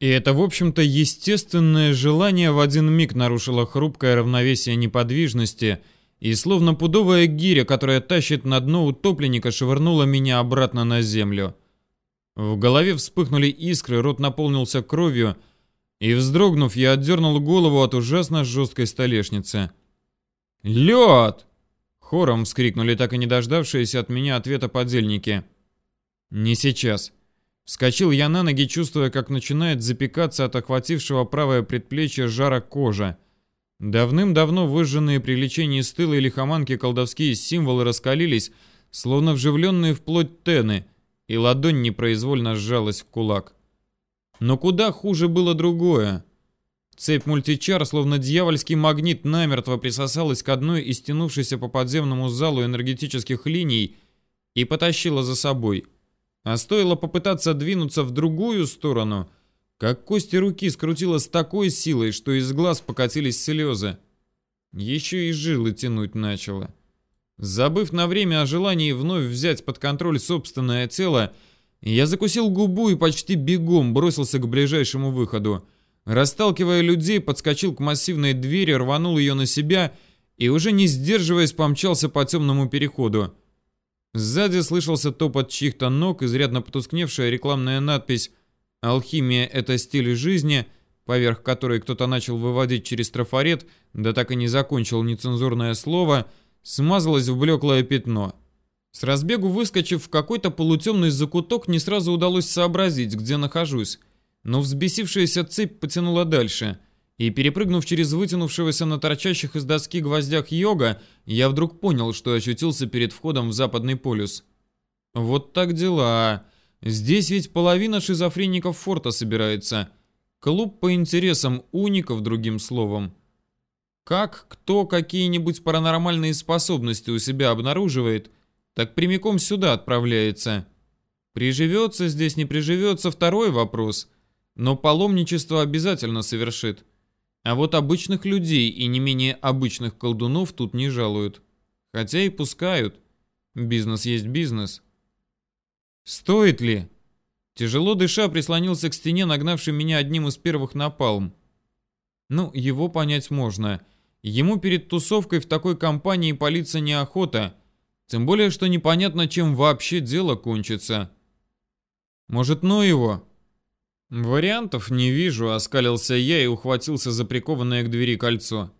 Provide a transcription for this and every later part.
И это, в общем-то, естественное желание в один миг нарушило хрупкое равновесие неподвижности, и словно пудовая гиря, которая тащит на дно утопленника, швырнула меня обратно на землю. В голове вспыхнули искры, рот наполнился кровью, и, вздрогнув, я отдернул голову от ужасно жесткой столешницы. «Лед!» — хором вскрикнули так и не дождавшиеся от меня ответа подельники. «Не сейчас». Вскочил я на ноги, чувствуя, как начинает запекаться от охватившего правое предплечье жара кожа. Давным-давно выжженные при лечении стыла и лихоманки колдовские символы раскалились, словно вживленные в плоть тены, и ладонь непроизвольно сжалась в кулак. Но куда хуже было другое. Цепь мультичар, словно дьявольский магнит, намертво присосалась к одной из тянувшейся по подземному залу энергетических линий и потащила за собой – а стоило попытаться двинуться в другую сторону, как кости руки скрутило с такой силой, что из глаз покатились слезы. Еще и жилы тянуть начало. Забыв на время о желании вновь взять под контроль собственное тело, я закусил губу и почти бегом бросился к ближайшему выходу. Расталкивая людей, подскочил к массивной двери, рванул ее на себя и, уже не сдерживаясь, помчался по темному переходу. Сзади слышался топот чьих-то ног, изрядно потускневшая рекламная надпись «Алхимия – это стиль жизни», поверх которой кто-то начал выводить через трафарет, да так и не закончил нецензурное слово, смазалась в блеклое пятно. С разбегу выскочив в какой-то полутемный закуток, не сразу удалось сообразить, где нахожусь, но взбесившаяся цепь потянула дальше – и перепрыгнув через вытянувшегося на торчащих из доски гвоздях йога, я вдруг понял, что очутился перед входом в западный полюс. Вот так дела. Здесь ведь половина шизофреников форта собирается. Клуб по интересам уников, другим словом. Как кто какие-нибудь паранормальные способности у себя обнаруживает, так прямиком сюда отправляется. Приживется здесь, не приживется, второй вопрос. Но паломничество обязательно совершит. А вот обычных людей и не менее обычных колдунов тут не жалуют. Хотя и пускают. Бизнес есть бизнес. Стоит ли? Тяжело дыша прислонился к стене, нагнавший меня одним из первых напалм. Ну, его понять можно. Ему перед тусовкой в такой компании палиться неохота. Тем более, что непонятно, чем вообще дело кончится. Может, ну его? «Вариантов не вижу», — оскалился я и ухватился за прикованное к двери кольцо.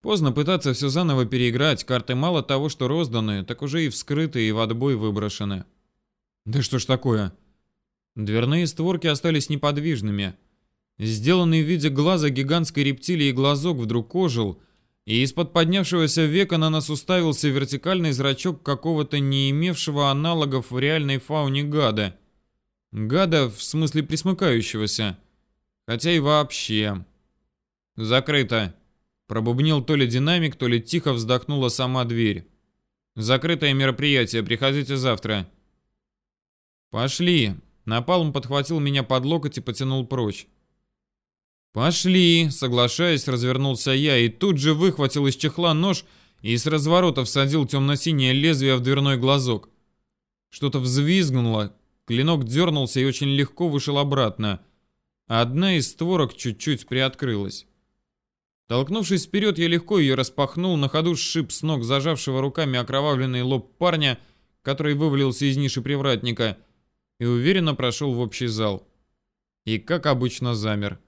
Поздно пытаться все заново переиграть, карты мало того, что розданы, так уже и вскрыты, и в отбой выброшены. Да что ж такое? Дверные створки остались неподвижными. Сделанный в виде глаза гигантской рептилии глазок вдруг ожил, и из-под поднявшегося века на нас уставился вертикальный зрачок какого-то не имевшего аналогов в реальной фауне гада — Гада в смысле присмыкающегося. Хотя и вообще. Закрыто. Пробубнил то ли динамик, то ли тихо вздохнула сама дверь. Закрытое мероприятие, приходите завтра. Пошли. Напалм подхватил меня под локоть и потянул прочь. «Пошли!» — соглашаясь, развернулся я и тут же выхватил из чехла нож и с разворота всадил темно-синее лезвие в дверной глазок. Что-то взвизгнуло, Клинок дернулся и очень легко вышел обратно. Одна из створок чуть-чуть приоткрылась. Толкнувшись вперед, я легко ее распахнул, на ходу сшиб с ног зажавшего руками окровавленный лоб парня, который вывалился из ниши привратника, и уверенно прошел в общий зал. И, как обычно, замер.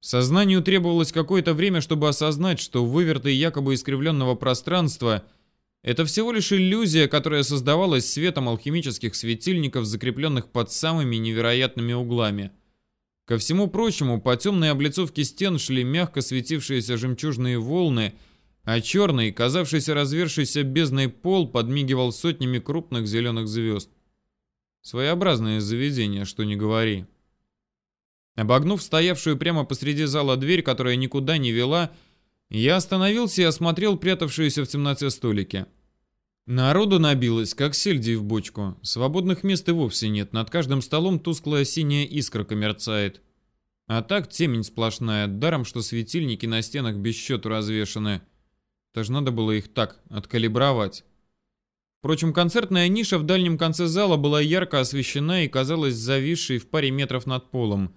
Сознанию требовалось какое-то время, чтобы осознать, что выверты якобы искривленного пространства — это всего лишь иллюзия, которая создавалась светом алхимических светильников, закрепленных под самыми невероятными углами. Ко всему прочему, по темной облицовке стен шли мягко светившиеся жемчужные волны, а черный, казавшийся развершийся бездной пол, подмигивал сотнями крупных зеленых звезд. Своеобразное заведение, что не говори. Обогнув стоявшую прямо посреди зала дверь, которая никуда не вела, я остановился и осмотрел прятавшиеся в темноте столики. Народу набилось, как сельди в бочку. Свободных мест и вовсе нет. Над каждым столом тусклая синяя искорка мерцает. А так темень сплошная, даром, что светильники на стенах без счету развешаны. Даже надо было их так, откалибровать. Впрочем, концертная ниша в дальнем конце зала была ярко освещена и казалась зависшей в паре метров над полом.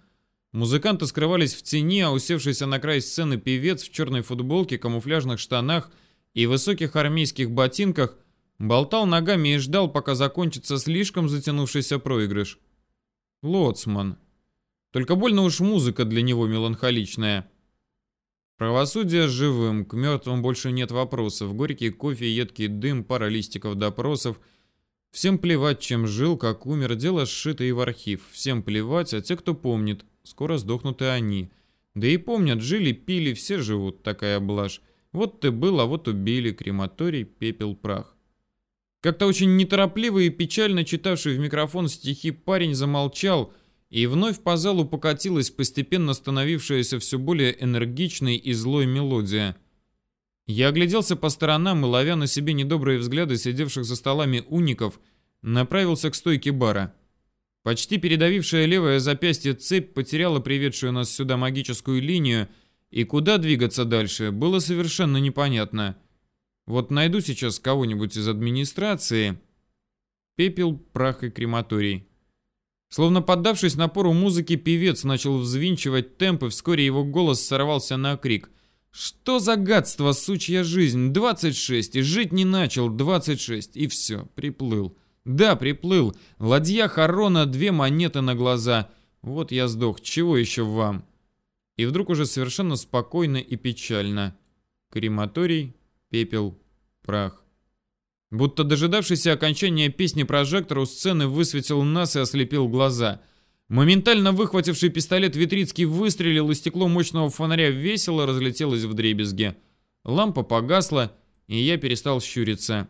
Музыканты скрывались в тени, а усевшийся на край сцены певец в черной футболке, камуфляжных штанах и высоких армейских ботинках болтал ногами и ждал, пока закончится слишком затянувшийся проигрыш. Лоцман. Только больно уж музыка для него меланхоличная. Правосудие живым, к мертвым больше нет вопросов. Горький кофе, едкий дым, пара листиков допросов. Всем плевать, чем жил, как умер, дело сшито и в архив. Всем плевать, а те, кто помнит, скоро сдохнут и они. Да и помнят, жили, пили, все живут, такая блажь. Вот ты был, а вот убили, крематорий, пепел, прах. Как-то очень неторопливо и печально читавший в микрофон стихи парень замолчал, и вновь по залу покатилась постепенно становившаяся все более энергичной и злой мелодия. Я огляделся по сторонам и, ловя на себе недобрые взгляды сидевших за столами уников, направился к стойке бара. Почти передавившая левое запястье цепь потеряла приведшую нас сюда магическую линию, и куда двигаться дальше, было совершенно непонятно. Вот найду сейчас кого-нибудь из администрации. Пепел, прах и крематорий. Словно поддавшись напору музыки, певец начал взвинчивать темп, и вскоре его голос сорвался на крик. «Что за гадство, сучья жизнь? 26, и жить не начал, 26, и все, приплыл». Да, приплыл. Ладья Харона, две монеты на глаза. Вот я сдох, чего еще вам? И вдруг уже совершенно спокойно и печально. Крематорий, пепел, прах. Будто дожидавшийся окончания песни прожектор у сцены высветил нас и ослепил глаза. Моментально выхвативший пистолет Витрицкий выстрелил, и стекло мощного фонаря весело разлетелось в дребезге. Лампа погасла, и я перестал щуриться.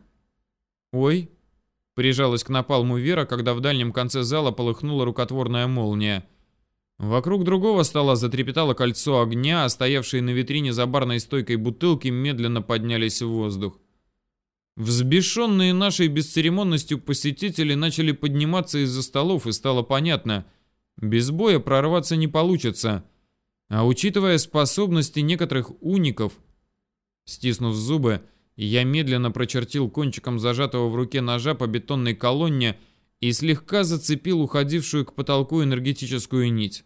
«Ой!» — прижалась к напалму Вера, когда в дальнем конце зала полыхнула рукотворная молния. Вокруг другого стола затрепетало кольцо огня, а стоявшие на витрине за барной стойкой бутылки медленно поднялись в воздух. Взбешенные нашей бесцеремонностью посетители начали подниматься из-за столов, и стало понятно, без боя прорваться не получится. А учитывая способности некоторых уников, стиснув зубы, я медленно прочертил кончиком зажатого в руке ножа по бетонной колонне и слегка зацепил уходившую к потолку энергетическую нить.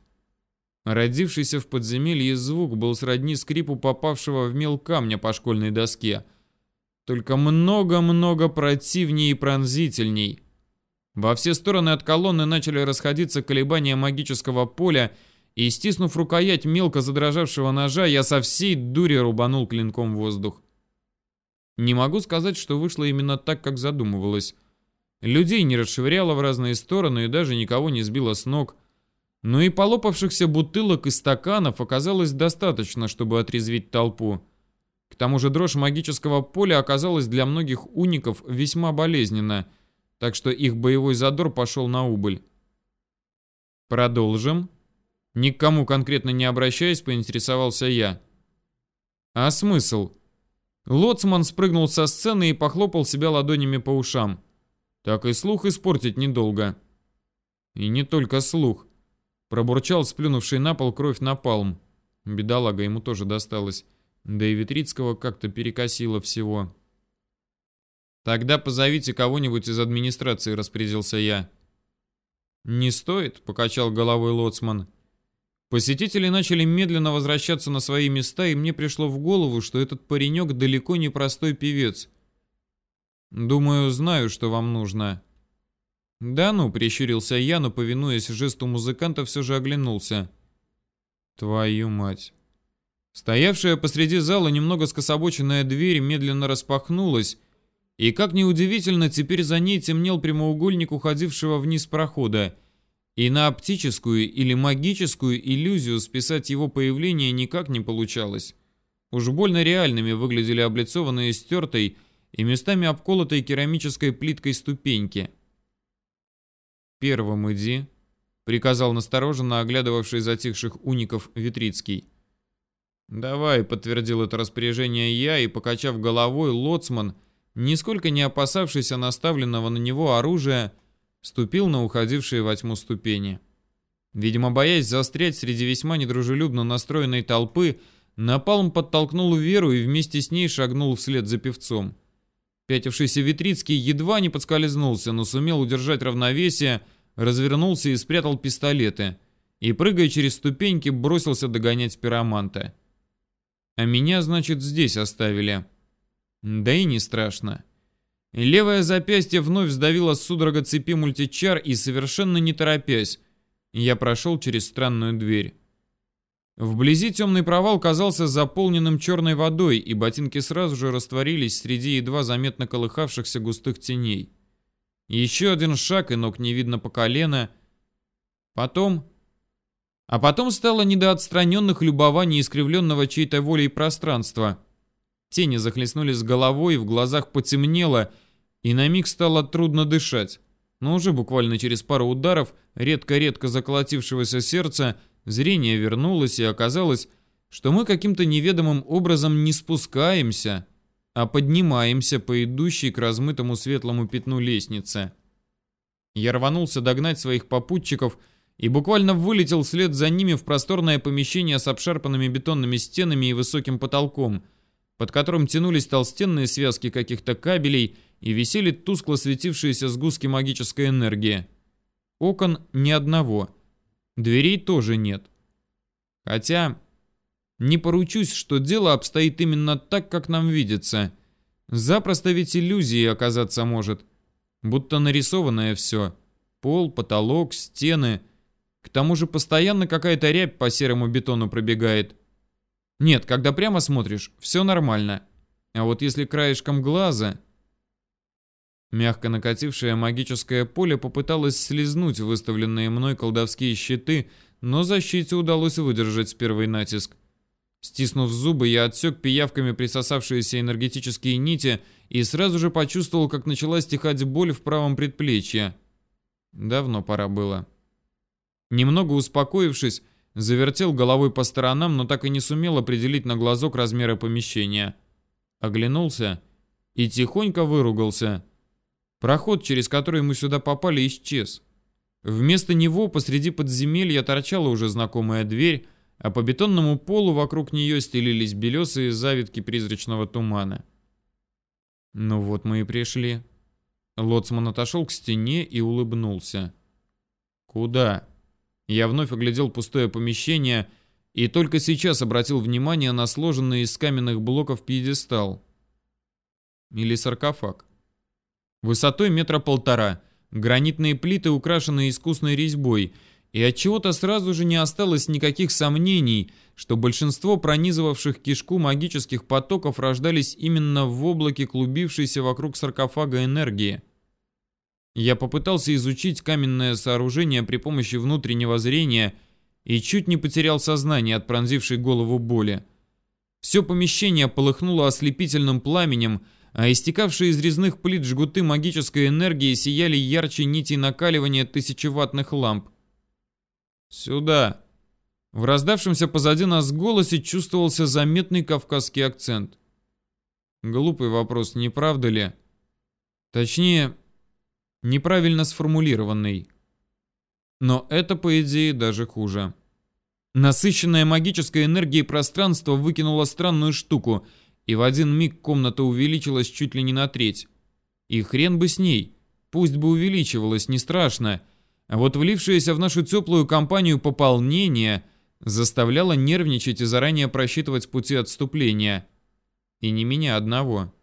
Родившийся в подземелье звук был сродни скрипу попавшего в мел камня по школьной доске — только много-много противнее и пронзительней. Во все стороны от колонны начали расходиться колебания магического поля, и, стиснув рукоять мелко задрожавшего ножа, я со всей дури рубанул клинком в воздух. Не могу сказать, что вышло именно так, как задумывалось. Людей не расшвыряло в разные стороны и даже никого не сбило с ног. Но и полопавшихся бутылок и стаканов оказалось достаточно, чтобы отрезвить толпу. К тому же дрожь магического поля оказалась для многих уников весьма болезненна, так что их боевой задор пошел на убыль. Продолжим. Никому конкретно не обращаясь, поинтересовался я. А смысл? Лоцман спрыгнул со сцены и похлопал себя ладонями по ушам. Так и слух испортить недолго. И не только слух. Пробурчал сплюнувший на пол кровь напалм. Бедолага, ему тоже досталось. Да и Витрицкого как-то перекосило всего. «Тогда позовите кого-нибудь из администрации», — распорядился я. «Не стоит», — покачал головой Лоцман. Посетители начали медленно возвращаться на свои места, и мне пришло в голову, что этот паренек далеко не простой певец. «Думаю, знаю, что вам нужно». «Да ну», — прищурился я, но, повинуясь жесту музыканта, все же оглянулся. «Твою мать». Стоявшая посреди зала немного скособоченная дверь медленно распахнулась, и, как ни удивительно, теперь за ней темнел прямоугольник уходившего вниз прохода, и на оптическую или магическую иллюзию списать его появление никак не получалось. Уж больно реальными выглядели облицованные стертой и местами обколотой керамической плиткой ступеньки. «Первым иди», — приказал настороженно оглядывавший затихших уников Витрицкий. «Давай», — подтвердил это распоряжение я, и, покачав головой, лоцман, нисколько не опасавшийся наставленного на него оружия, ступил на уходившие во тьму ступени. Видимо, боясь застрять среди весьма недружелюбно настроенной толпы, Напалм подтолкнул Веру и вместе с ней шагнул вслед за певцом. Пятившийся Витрицкий едва не подскользнулся, но сумел удержать равновесие, развернулся и спрятал пистолеты — и, прыгая через ступеньки, бросился догонять пироманта. А меня, значит, здесь оставили. Да и не страшно. Левое запястье вновь сдавило судорога цепи мультичар и совершенно не торопясь, я прошел через странную дверь. Вблизи темный провал казался заполненным черной водой, и ботинки сразу же растворились среди едва заметно колыхавшихся густых теней. Еще один шаг, и ног не видно по колено. Потом... А потом стало не до отстраненных любований искривленного чьей-то волей пространства. Тени захлестнулись с головой, в глазах потемнело, и на миг стало трудно дышать. Но уже буквально через пару ударов редко-редко заколотившегося сердца зрение вернулось и оказалось, что мы каким-то неведомым образом не спускаемся, а поднимаемся по идущей к размытому светлому пятну лестнице. Я рванулся догнать своих попутчиков и буквально вылетел вслед за ними в просторное помещение с обшарпанными бетонными стенами и высоким потолком, под которым тянулись толстенные связки каких-то кабелей и висели тускло светившиеся сгустки магической энергии. Окон ни одного. Дверей тоже нет. Хотя, не поручусь, что дело обстоит именно так, как нам видится. Запросто ведь иллюзией оказаться может. Будто нарисованное все. Пол, потолок, стены. К тому же постоянно какая-то рябь по серому бетону пробегает. Нет, когда прямо смотришь, все нормально. А вот если краешком глаза... Мягко накатившее магическое поле попыталось слезнуть выставленные мной колдовские щиты, но защите удалось выдержать первый натиск. Стиснув зубы, я отсек пиявками присосавшиеся энергетические нити и сразу же почувствовал, как начала стихать боль в правом предплечье. Давно пора было. Немного успокоившись, завертел головой по сторонам, но так и не сумел определить на глазок размеры помещения. Оглянулся и тихонько выругался – Проход, через который мы сюда попали, исчез. Вместо него посреди подземелья торчала уже знакомая дверь, а по бетонному полу вокруг нее стелились белесые завитки призрачного тумана. Ну вот мы и пришли. Лоцман отошел к стене и улыбнулся. Куда? Я вновь оглядел пустое помещение и только сейчас обратил внимание на сложенный из каменных блоков пьедестал. Или саркофаг. Высотой метра полтора, гранитные плиты, украшенные искусной резьбой, и от чего-то сразу же не осталось никаких сомнений, что большинство пронизывавших кишку магических потоков рождались именно в облаке клубившейся вокруг саркофага энергии. Я попытался изучить каменное сооружение при помощи внутреннего зрения и чуть не потерял сознание от пронзившей голову боли. Все помещение полыхнуло ослепительным пламенем, а истекавшие из резных плит жгуты магической энергии сияли ярче нитей накаливания тысячеваттных ламп. «Сюда!» В раздавшемся позади нас голосе чувствовался заметный кавказский акцент. Глупый вопрос, не правда ли? Точнее, неправильно сформулированный. Но это, по идее, даже хуже. Насыщенное магической энергией пространство выкинуло странную штуку — и в один миг комната увеличилась чуть ли не на треть. И хрен бы с ней, пусть бы увеличивалась, не страшно. А вот влившееся в нашу теплую компанию пополнение заставляло нервничать и заранее просчитывать пути отступления. И не меня одного.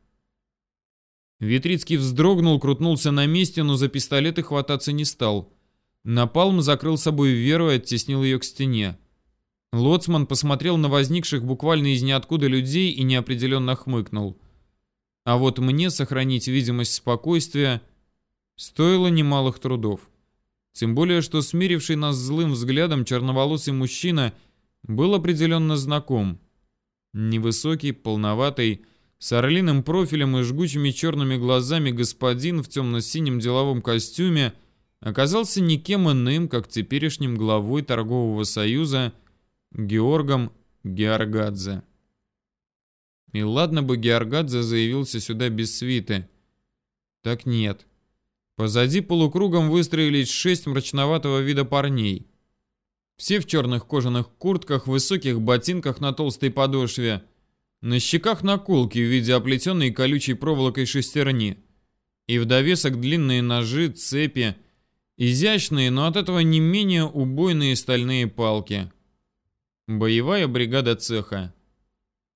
Витрицкий вздрогнул, крутнулся на месте, но за пистолеты хвататься не стал. Напалм закрыл собой Веру и оттеснил ее к стене. Лоцман посмотрел на возникших буквально из ниоткуда людей и неопределенно хмыкнул. А вот мне сохранить видимость спокойствия стоило немалых трудов. Тем более, что смиривший нас злым взглядом черноволосый мужчина был определенно знаком. Невысокий, полноватый, с орлиным профилем и жгучими черными глазами господин в темно-синем деловом костюме оказался никем иным, как теперешним главой торгового союза – Георгом Георгадзе. И ладно бы Георгадзе заявился сюда без свиты. Так нет. Позади полукругом выстроились шесть мрачноватого вида парней. Все в черных кожаных куртках, высоких ботинках на толстой подошве. На щеках наколки в виде оплетенной колючей проволокой шестерни. И в довесок длинные ножи, цепи Изящные, но от этого не менее убойные стальные палки. Боевая бригада цеха.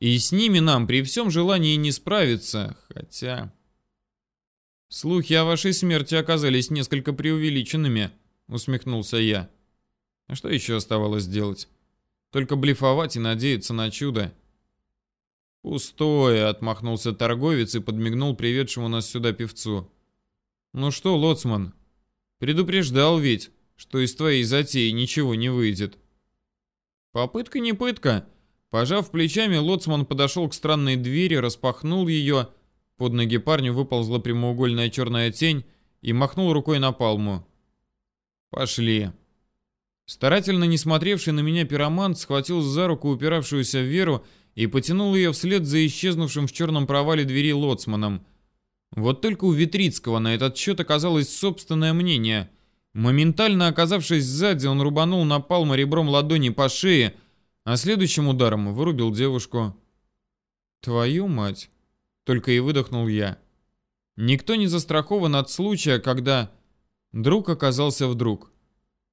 И с ними нам при всем желании не справиться, хотя... Слухи о вашей смерти оказались несколько преувеличенными, усмехнулся я. А что еще оставалось делать? Только блефовать и надеяться на чудо. «Пустое», — отмахнулся торговец и подмигнул приведшему нас сюда певцу. «Ну что, лоцман, предупреждал ведь, что из твоей затеи ничего не выйдет». «Попытка не пытка». Пожав плечами, лоцман подошел к странной двери, распахнул ее. Под ноги парню выползла прямоугольная черная тень и махнул рукой на палму. «Пошли». Старательно не смотревший на меня пиромант схватил за руку упиравшуюся в Веру и потянул ее вслед за исчезнувшим в черном провале двери лоцманом. Вот только у Витрицкого на этот счет оказалось собственное мнение. Моментально оказавшись сзади, он рубанул на палма ребром ладони по шее, а следующим ударом вырубил девушку. «Твою мать!» — только и выдохнул я. Никто не застрахован от случая, когда друг оказался вдруг.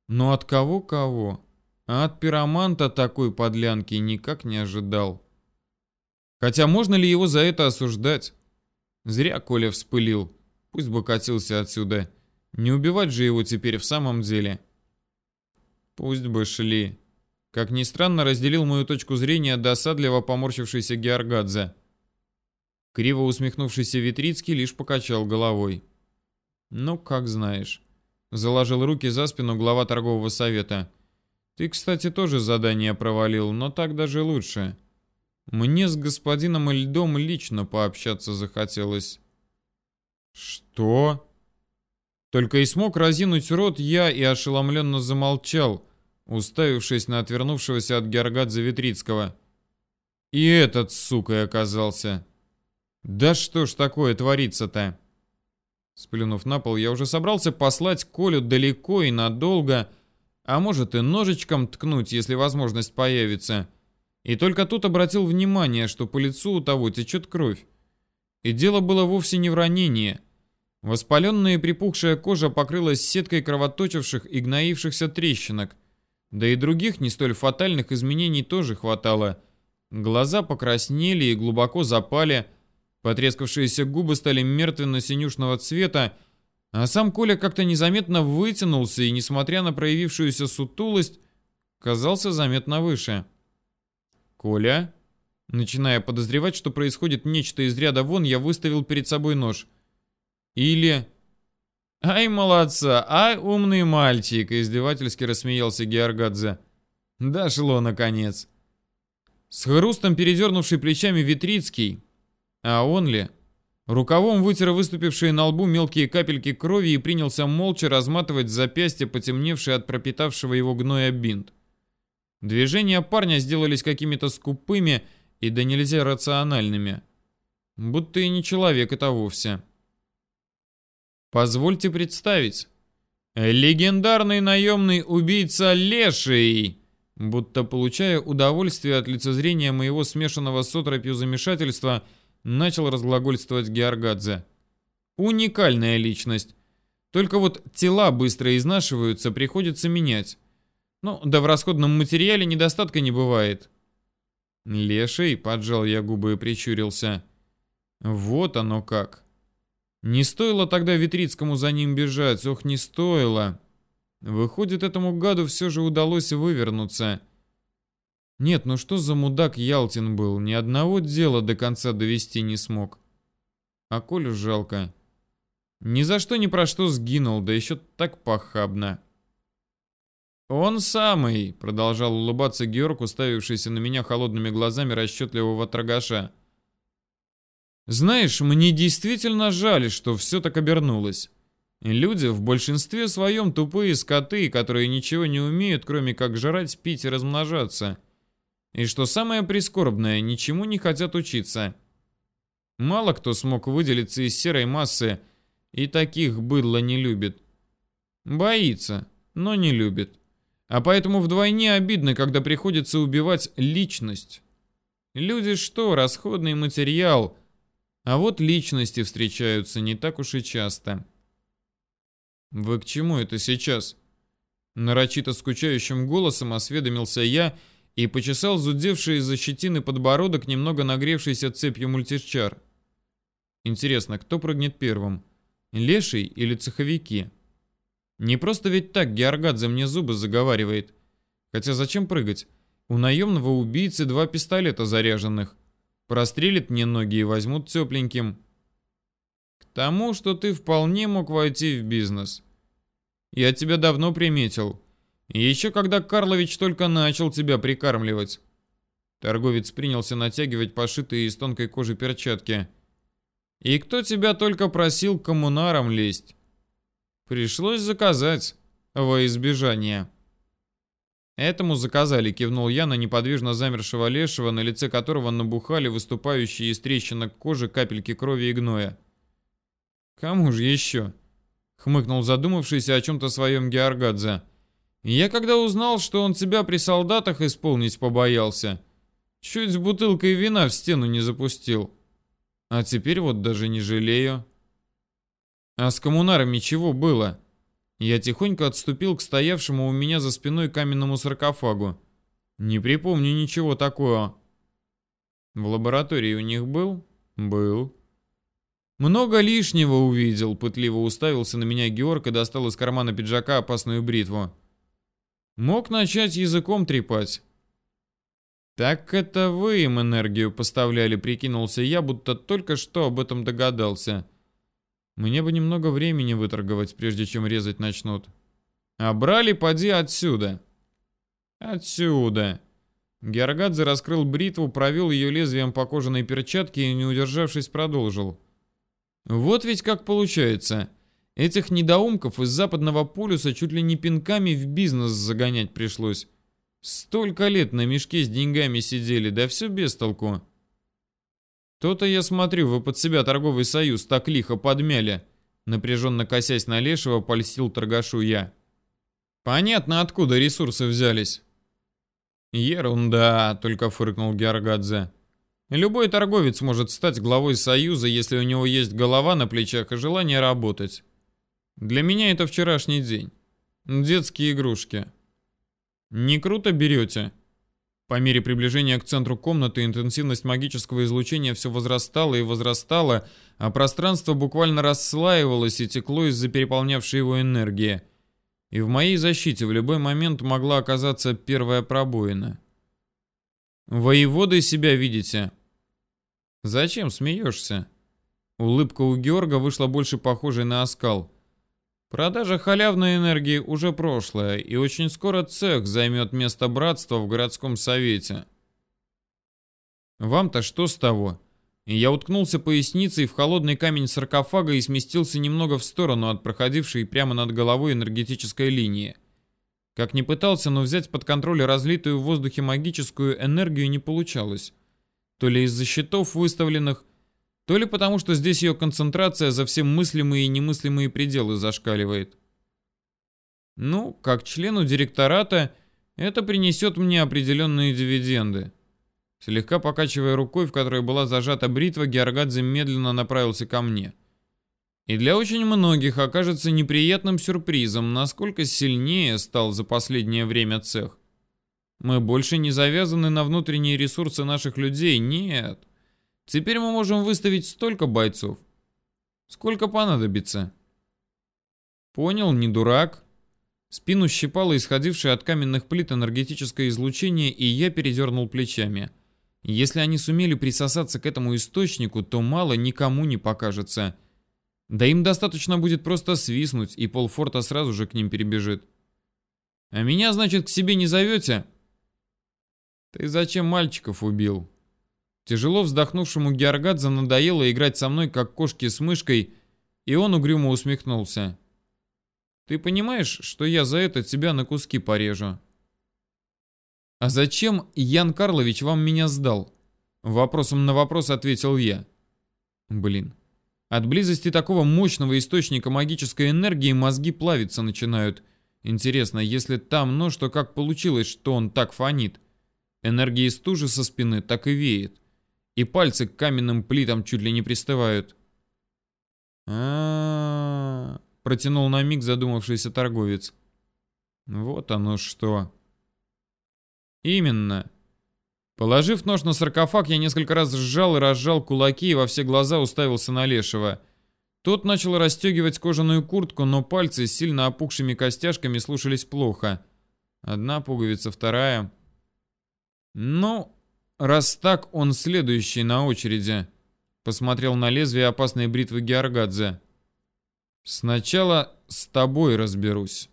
Но от кого-кого? А от пироманта такой подлянки никак не ожидал. Хотя можно ли его за это осуждать? Зря Коля вспылил. Пусть бы катился отсюда. Не убивать же его теперь в самом деле. Пусть бы шли. Как ни странно, разделил мою точку зрения досадливо поморщившийся Георгадзе. Криво усмехнувшийся Витрицкий лишь покачал головой. «Ну, как знаешь». Заложил руки за спину глава торгового совета. Ты, кстати, тоже задание провалил, но так даже лучше. Мне с господином Льдом лично пообщаться захотелось. Что? Только и смог разинуть рот я и ошеломленно замолчал, уставившись на отвернувшегося от Георгадзе Витрицкого. И этот, сука, оказался. Да что ж такое творится-то? Сплюнув на пол, я уже собрался послать Колю далеко и надолго, а может и ножичком ткнуть, если возможность появится. И только тут обратил внимание, что по лицу у того течет кровь. И дело было вовсе не в ранении. Воспаленная и припухшая кожа покрылась сеткой кровоточивших и гноившихся трещинок. Да и других не столь фатальных изменений тоже хватало. Глаза покраснели и глубоко запали, Потрескавшиеся губы стали мертвенно-синюшного цвета, а сам Коля как-то незаметно вытянулся и, несмотря на проявившуюся сутулость, казался заметно выше. «Коля?» Начиная подозревать, что происходит нечто из ряда вон, я выставил перед собой нож. Или... «Ай, молодца! Ай, умный мальчик!» Издевательски рассмеялся Георгадзе. Дошло, наконец. С хрустом передернувший плечами Витрицкий, а он ли? Рукавом вытер выступившие на лбу мелкие капельки крови и принялся молча разматывать запястье, потемневшее от пропитавшего его гноя бинт. Движения парня сделались какими-то скупыми и да нельзя рациональными. Будто и не человек это вовсе. Позвольте представить. Легендарный наемный убийца Леший! Будто получая удовольствие от лицезрения моего смешанного с отропью замешательства – начал разглагольствовать Георгадзе. Уникальная личность. Только вот тела быстро изнашиваются, приходится менять. Ну, да в расходном материале недостатка не бывает. Леший, поджал я губы и прищурился. Вот оно как. Не стоило тогда Витрицкому за ним бежать, ох, не стоило. Выходит, этому гаду все же удалось вывернуться. Нет, ну что за мудак Ялтин был, ни одного дела до конца довести не смог. А Колю жалко. Ни за что ни про что сгинул, да еще так похабно. «Он самый!» — продолжал улыбаться Георг, уставившийся на меня холодными глазами расчетливого торгаша. «Знаешь, мне действительно жаль, что все так обернулось. Люди в большинстве своем тупые скоты, которые ничего не умеют, кроме как жрать, пить и размножаться. И что самое прискорбное, ничему не хотят учиться. Мало кто смог выделиться из серой массы, и таких быдло не любит. Боится, но не любит. А поэтому вдвойне обидно, когда приходится убивать личность. Люди что, расходный материал, а вот личности встречаются не так уж и часто. «Вы к чему это сейчас?» Нарочито скучающим голосом осведомился я и почесал зудевший из-за щетины подбородок, немного нагревшийся цепью мультичар. Интересно, кто прыгнет первым? Леший или цеховики? Не просто ведь так Георгадзе мне зубы заговаривает. Хотя зачем прыгать? У наемного убийцы два пистолета заряженных. Прострелит мне ноги и возьмут тепленьким. К тому, что ты вполне мог войти в бизнес. Я тебя давно приметил. Еще когда Карлович только начал тебя прикармливать. Торговец принялся натягивать пошитые из тонкой кожи перчатки. И кто тебя только просил коммунарам лезть? Пришлось заказать во избежание. Этому заказали, кивнул я на неподвижно замершего лешего, на лице которого набухали выступающие из трещинок кожи капельки крови и гноя. Кому же еще? Хмыкнул задумавшийся о чем-то своем Георгадзе. Я когда узнал, что он тебя при солдатах исполнить побоялся, чуть с бутылкой вина в стену не запустил. А теперь вот даже не жалею. А с коммунарами чего было? Я тихонько отступил к стоявшему у меня за спиной каменному саркофагу. Не припомню ничего такого. В лаборатории у них был? Был. Много лишнего увидел, пытливо уставился на меня Георг и достал из кармана пиджака опасную бритву. Мог начать языком трепать. Так это вы им энергию поставляли, прикинулся я, будто только что об этом догадался. Мне бы немного времени выторговать, прежде чем резать начнут. А брали, поди отсюда. Отсюда. Георгадзе раскрыл бритву, провел ее лезвием по кожаной перчатке и, не удержавшись, продолжил. Вот ведь как получается. Этих недоумков из западного полюса чуть ли не пинками в бизнес загонять пришлось. Столько лет на мешке с деньгами сидели, да все без толку. То-то я смотрю, вы под себя торговый союз так лихо подмяли. Напряженно косясь на Лешего, польстил торгашу я. Понятно, откуда ресурсы взялись. Ерунда, только фыркнул Георгадзе. Любой торговец может стать главой союза, если у него есть голова на плечах и желание работать. Для меня это вчерашний день. Детские игрушки. Не круто берете? По мере приближения к центру комнаты интенсивность магического излучения все возрастала и возрастала, а пространство буквально расслаивалось и текло из-за переполнявшей его энергии. И в моей защите в любой момент могла оказаться первая пробоина. Воеводой себя видите? Зачем смеешься? Улыбка у Георга вышла больше похожей на оскал. Продажа халявной энергии уже прошлое, и очень скоро цех займет место братства в городском совете. Вам-то что с того? Я уткнулся поясницей в холодный камень саркофага и сместился немного в сторону от проходившей прямо над головой энергетической линии. Как ни пытался, но взять под контроль разлитую в воздухе магическую энергию не получалось. То ли из-за щитов выставленных, то ли потому, что здесь ее концентрация за все мыслимые и немыслимые пределы зашкаливает. Ну, как члену директората, это принесет мне определенные дивиденды. Слегка покачивая рукой, в которой была зажата бритва, Георгадзе медленно направился ко мне. И для очень многих окажется неприятным сюрпризом, насколько сильнее стал за последнее время цех. Мы больше не завязаны на внутренние ресурсы наших людей, нет. Теперь мы можем выставить столько бойцов, сколько понадобится. Понял, не дурак. Спину щипало исходившее от каменных плит энергетическое излучение, и я передернул плечами. Если они сумели присосаться к этому источнику, то мало никому не покажется. Да им достаточно будет просто свистнуть, и полфорта сразу же к ним перебежит. А меня, значит, к себе не зовете? «Ты зачем мальчиков убил?» Тяжело вздохнувшему Георгадзе надоело играть со мной, как кошки с мышкой, и он угрюмо усмехнулся. «Ты понимаешь, что я за это тебя на куски порежу?» «А зачем Ян Карлович вам меня сдал?» Вопросом на вопрос ответил я. «Блин, от близости такого мощного источника магической энергии мозги плавиться начинают. Интересно, если там нож, то как получилось, что он так фонит?» Энергии стужи со спины так и веет. И пальцы к каменным плитам чуть ли не пристывают. а, протянул на миг задумавшийся торговец. Вот оно что. Именно. Положив нож на саркофаг, я несколько раз сжал и разжал кулаки и во все глаза уставился на Лешего. Тот начал расстегивать кожаную куртку, но пальцы с сильно опухшими костяшками слушались плохо. Одна пуговица, вторая. Ну, раз так, он следующий на очереди. Посмотрел на лезвие опасной бритвы Георгадзе. Сначала с тобой разберусь.